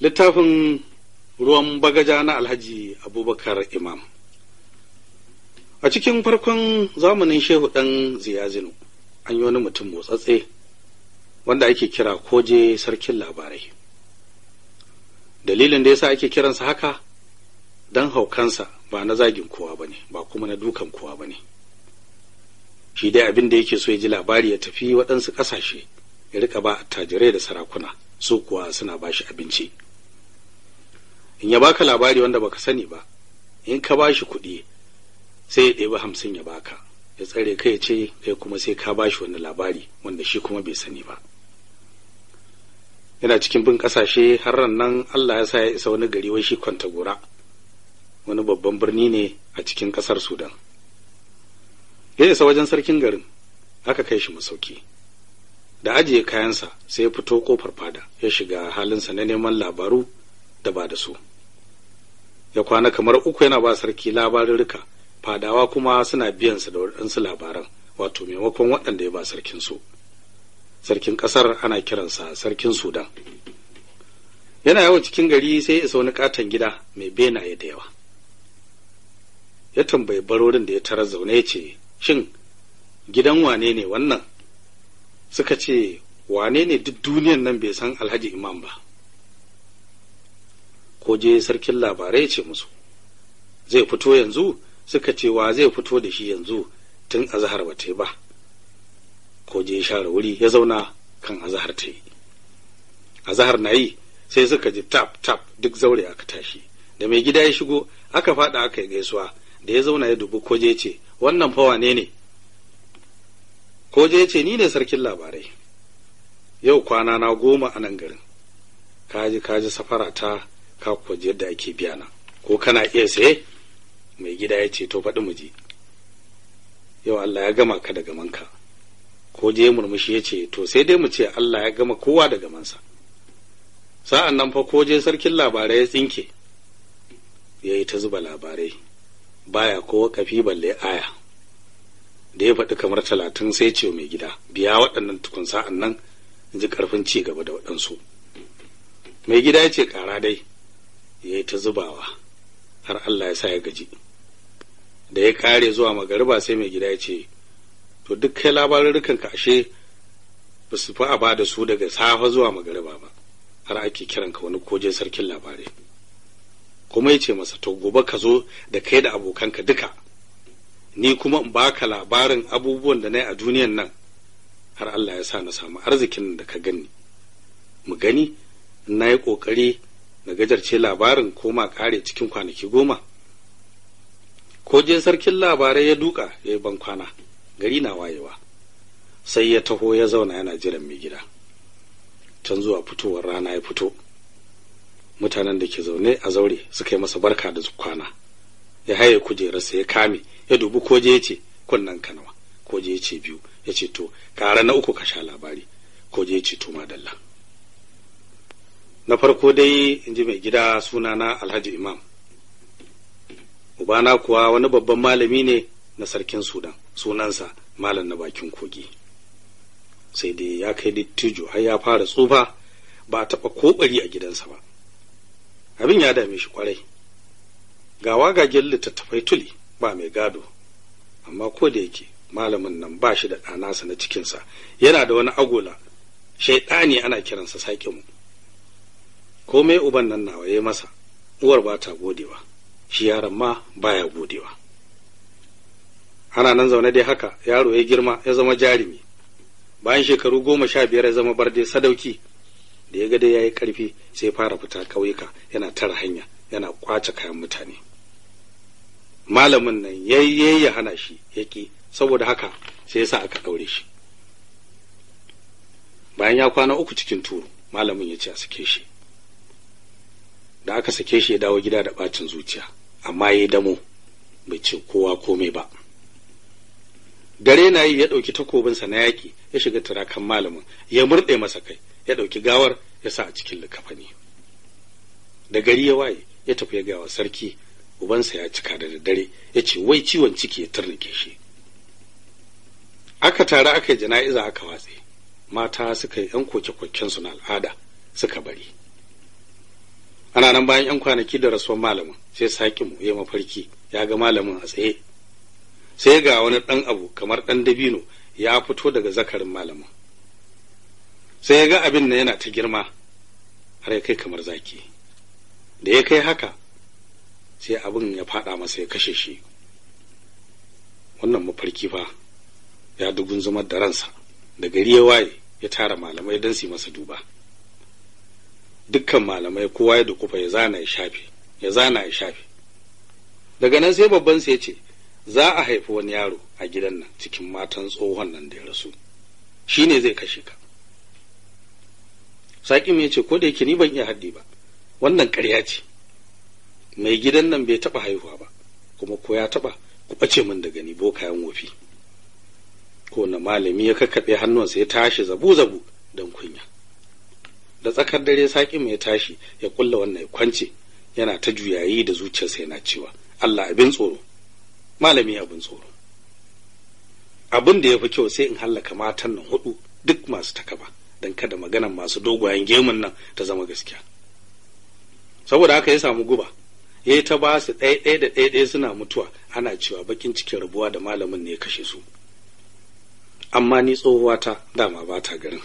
littafin ruwan bagaja na alhaji abubakar imam. A cikin farkon zamanin shehu ɗan ziyazinu an yi wani mutum motsatse wanda ake kira koje sarkin labarai. Dalilin da yasa ake kiransa haka don haukansa ba na zagin kowa ba ne ba kuma na dukan kowa ba ne. Shi dai abin da yake so ya ji labari ya tafi waɗansu ƙasashe ya riƙa ba attajirai da sarakuna su kuwa suna ba shi abinci. In ya baka labari wanda baka sani ba in ka ba shi kuɗi sai ya ɗebi hamsin ya baka. Ya tsare kai ya ce kai kuma sai ka ba shi wani labari wanda shi kuma bai sani ba. Yana cikin bin ƙasashe har nan Allah ya sa ya isa wani gari wai shi Kwantagora. Wani babban birni ne a cikin ƙasar Sudan. Ya isa wajen sarkin garin aka kai shi masauki. Da ajiye kayansa sai ya fito ƙofar fada ya shiga halinsa na neman labaru da ba da su. Ya kwana kamar uku yana ba sarki labarurruka fadawa kuma suna biyansa da waɗansu labaran wato maimakon waɗanda ya ba sarkin su sarkin ƙasar ana kiransa sarkin sudan. Yana yawan cikin gari sai isa wani katon gida mai benaye da yawa. Ya tambayi barorin da ya tarar zaune ya ce shin gidan wane ne wannan? Suka ce wane ne duk duniyan nan bai san alhaji imam ba? Ko je sarkin labarai ce musu zai fito yanzu? Suka ce wa zai fito da shi yanzu tun azahar ba ta yi ba ko je share wuri ya zauna kan azahar ta yi. Azahar na yi sai suka ji tap tap duk zaure aka tashi. Da mai gida ya shigo aka faɗa aka yi gaisuwa. Da ya zauna ya dubi koje ce wannan fa wane ne? Koje ce ni ne sarkin labarai. Yau kwana na goma a nan garin. Kaji kaji safara ta ka yadda ake biya na ko kana iya saye? Mai gida ya ce to faɗi mu ji yau Allah ya gama ka da gamanka. Ko je murmushi ya ce to sai dai mu ce Allah ya gama kowa da gamansa. Sa'an nan fa ko je sarkin labarai ya tsinke ya yi ta zuba labarai. Baya ko kafi balle aya. Da ya faɗi kamar talatin sai ce mai gida biya waɗannan tukun. Sa'an nan ji ƙarfin ci gaba da waɗansu. Mai gida ya ce ƙara dai. Ya yi ta zubawa har Allah ya sa ya gaji. Da ya kare zuwa magariba sai mai gida ya ce to duk kai labarurrukan ka ashe ba su fi a ba da su daga safa zuwa magariba ba har ake kiran ka wani koje sarkin labarai. Kuma ya ce masa to gobe ka zo da kai da abokanka duka ni kuma in baka labarin abubuwan da na yi a duniyan nan har Allah ya sa na samu arzikin da ka gani. Mu gani na yi ƙoƙari na gajarce labarin koma ƙare cikin kwanaki goma. Ko je sarkin labarai ya duka ya yi bankwana gari na wayewa. Sai ya taho ya zauna yana jiran mai gida. Can zuwa fitowar rana ya fito. Mutanen da ke zaune a zaure suka yi masa barka da kwana. Ya haye kujerarsa ya kame ya dubi koje ya ce kunnan kanawa koje ya ce biyu. Ya ce to ƙara na uku ka sha labari. Koje ya ce to madalla. Na farko dai in ji mai gida sunana alhaji imam. Ubana kuwa wani babban malami ne na sarkin sudan sunansa malam na bakin kogi. Sai dai ya kai dattijo har ya fara tsufa ba a taɓa koɓari a gidansa ba. Abin ya dame shi ƙwarai ga wagagen littattafai tuli ba mai gado. Amma ko da yake malamin nan ba shi da ɗanasa na cikinsa yana da wani agola. Shaiɗani ana kiransa saƙi mu komai uban nan nawa ya masa uwar ba ta godewa shi yaron ma baya godewa. Ana nan zaune dai haka yaro ya girma ya zama jarumi. Bayan shekaru goma sha biyar ya zama barde sadauki da ya ga dai ya yi ƙarfi sai fara fita ƙauyuka yana tara hanya yana ƙwace kayan mutane. Malamin nan yayye ya hana shi yaki saboda haka sai ya sa aka ɗaure shi. Bayan ya kwana uku cikin turu malamin ya ce a sake shi. Da aka sake shi ya dawo gida da ɓacin zuciya amma ya damo bai ce kowa komai ba. Dare na yi ya ɗauki takobinsa na yaƙi ya shiga turakan malamin ya murɗe masa kai ya ɗauki gawar ya sa a cikin likafani. Da gari ya waye ya tafi ya gawa sarki ubansa ya cika da daddare ya ce wai ciwon ciki ya turnike shi. Aka tare aka yi jana'iza aka watse mata suka yi 'yan koke-koken su na al'ada suka bari. Ana nan bayan yan kwanaki da rasuwar malamin sai sakimu ya mafarki ya ga malamin a tsaye. Sai ga wani ɗan abu kamar ɗan dabino ya fito daga zakarin malamin. Sai ya ga abin nan yana ta girma har ya kai kamar zaki. Da ya kai haka sai abin ya faɗa masa ya kashe shi. Wannan mafarki fa ya dugun zumar da ransa da gari ya waye ya tara malamai don su masa duba. Dukkan malamai kowa ya dukufa ya zana ya shafe ya zana ya shafe. Daga nan sai babban sai ce za a haifi wani yaro a gidan nan cikin matan tsohon nan da ya rasu. Shi ne zai kashe ka. Saƙin ya ce ko da yake ni ban iya haddi ba wannan ƙarya ce. Mai gidan nan bai taɓa haihuwa ba kuma ko ya taɓa ku ɓace min da gani bokayen wofi. Ko na malami ya kakkaɓe hannunsa ya tashi zabu-zabu don kunya. Da tsakar dare saƙin ya tashi ya kulla wannan ya kwance yana ta juyayi da zuciyarsa yana cewa Allah abin tsoro malami abin tsoro. Abin da ya fi kyau sai in hallaka matan nan huɗu duk masu takaba don kada maganan masu dogayen gemun nan ta zama gaskiya. Saboda haka ya samu guba ya yi ta ba su ɗaya da ɗaya suna mutuwa ana cewa bakin cikin rabuwa da malamin ne ya kashe su. Amma ni tsohuwata dama ba ta garin.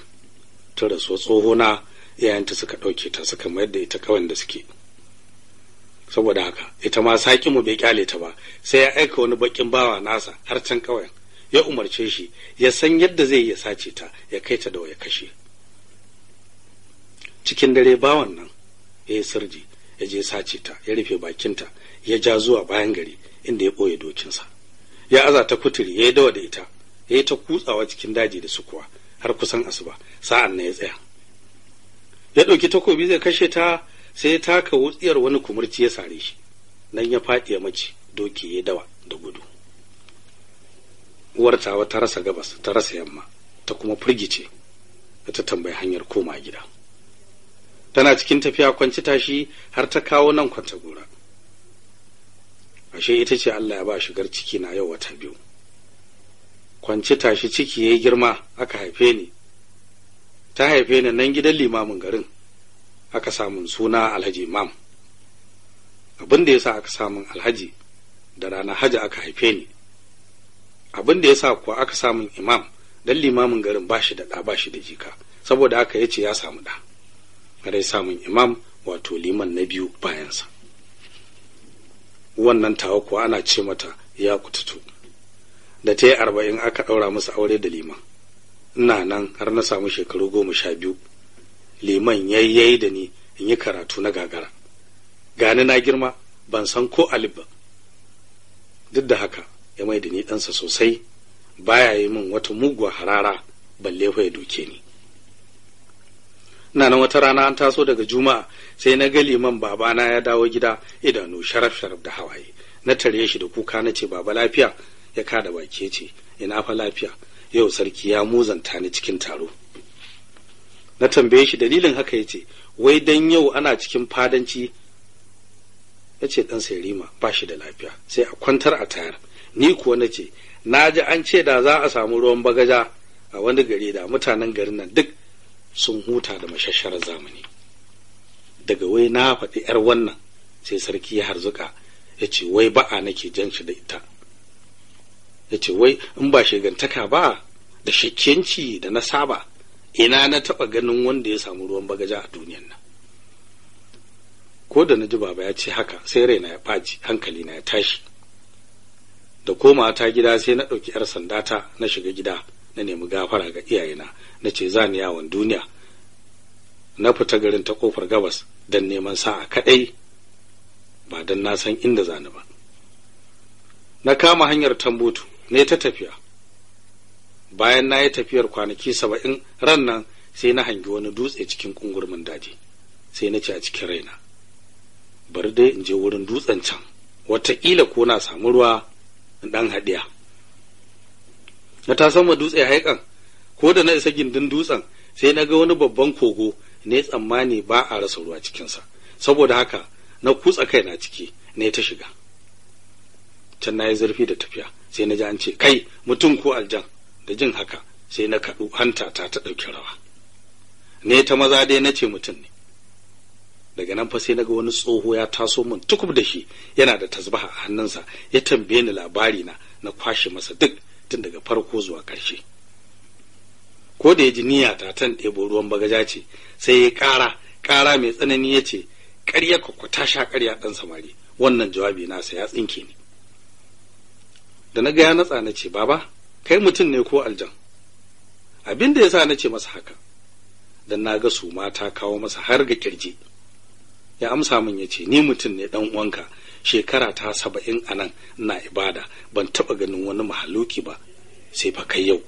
Ta rasuwa tsohona iyayenta suka ɗauke ta suka mayar da ita kawai da suke. Saboda haka ita ma mu bai ƙyale ta ba. Sai ya aika wani bakin bawa nasa har can kawai ya umarce shi ya san yadda zai ya sace ta ya kai ta da ya kashe. Cikin dare bawan nan ya yi sirji ya je sace ta ya rufe bakinta ya ja zuwa bayan gari inda ya ɓoye dokinsa. Ya aza ta kuturi ya yi dawa da ita ya yi ta kutsawa cikin daji da sukuwa har kusan asuba. Sa'an na ya tsaya. Ya ɗauki takobi zai kashe ta sai ya taka wutsiyar wani kumurci ya sare shi. Nan ya faɗi ya mace doki ya dawa da gudu. Uwar tawa ta rasa gabas ta rasa yamma ta kuma firgice da ta tambayi hanyar koma gida. Tana cikin tafiya kwanci tashi har ta kawo nan kwanta gora. Ashe ita ce Allah ya ba shigar ciki na yau wata biyu. Kwanci tashi ciki yayi girma aka haife ni. Ta haife ni nan gidan limamin garin. Aka samun suna alhaji imam. Abin da ya sa aka samun alhaji da rana haji aka haife ni. Abin da ya sa kuwa aka samun imam dan limamin garin ba shi da ɗa ba shi da jika. Saboda haka ya ce ya samu ɗa. Dai samun imam wato liman na biyu bayansa. Wannan tawa kuwa ana ce mata ya kututu da ta yi arba'in aka ɗaura masa aure da liman. Ina nan har na samu shekaru goma sha biyu. Liman yayyayi da ni in yi karatu na gagara. Gani na girma ban san ko alif ba. Duk da haka ya mai da ni ɗansa sosai. Baya yi min wata muguwa harara balle ya doke ni. Ina nan wata rana an taso daga juma'a sai na ga liman babana ya dawo gida idanu sharaf sharaf da hawaye. Na tare shi da kuka na ce baba lafiya? Ya kada baki ce ina fa lafiya? Yau sarki ya muzanta ni cikin taro. Na tambaye shi dalilin haka ya ce wai dan yau ana cikin fadanci? Ya ce ɗan rima ba shi da lafiya sai a kwantar a tayar. Ni kuwa na ce na ji an ce da za a samu ruwan bagaja a wani gari da mutanen garin nan duk sun huta da mashasharar zamani. Daga wai na faɗi ‘yar wannan sai sarki ya harzuka ya ce wai ba'a nake jan shi da ita. Ya ce wai in ba shigantaka ba da shakkenci da na saba ina na taɓa ganin wanda ya samu ruwan bagaja a duniyan nan. Ko da na ji baba ya ce haka sai raina ya ɓaci hankali na ya tashi. Da koma ta gida sai na ɗauki 'yar sandata na shiga gida na nemi gafara ga iyayena na ce za ni yawon duniya. Na fita garin ta ƙofar gabas don neman sa'a kaɗai ba don na san inda zani ba. Na kama hanyar tambutu ne ta tafiya. Bayan na yi tafiyar kwanaki saba'in ran nan sai na hangi wani dutse cikin kungurmin daji sai na ce a cikin raina bari dai in je wurin dutsen can wataƙila ko na samu ruwa in ɗan haɗiya. Na ta sama dutse haikan ko da na isa gindin dutsen sai na ga wani babban kogo ne tsammani ba a rasa ruwa cikinsa. Saboda haka na kutsa kaina ciki ne ta shiga. Can na yi zurfi da tafiya sai na ji an ce kai mutum ko aljan? Da jin haka sai na kaɗu hanta ta ta ɗauki rawa. Ne ta maza dai na ce mutum ne. Daga nan fa sai na ga wani tsoho ya taso min tukub da shi yana da tasbaha a hannunsa ya tambaye ni labari na na kwashe masa duk tun daga farko zuwa ƙarshe. Ko da ya ji niyya ta tan ɗebo ruwan bagaja ce sai ya ƙara ƙara mai tsanani ya ce ƙarya kwakwa ta sha ƙarya ɗan samari. Wannan jawabi nasa ya tsinke ni. Da na ga ya natsa na ce baba kai mutum ne ko aljan? Abin da ya sa na ce masa haka dan na ga su mata kawo masa har ga ƙirji. Ya amsa min ya ce ni mutum ne dan uwanka shekara ta saba'in a nan na ibada ban taɓa ganin wani mahaluki ba sai fa kai yau.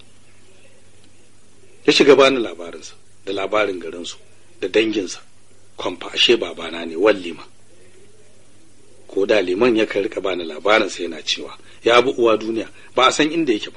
Ya shiga bani labarinsa da labarin garinsu da danginsa. Kwamfa ashe babana ne wan liman. Ko da liman ya riƙa bani labarinsa yana cewa ya bi uwa duniya ba a san inda yake ba.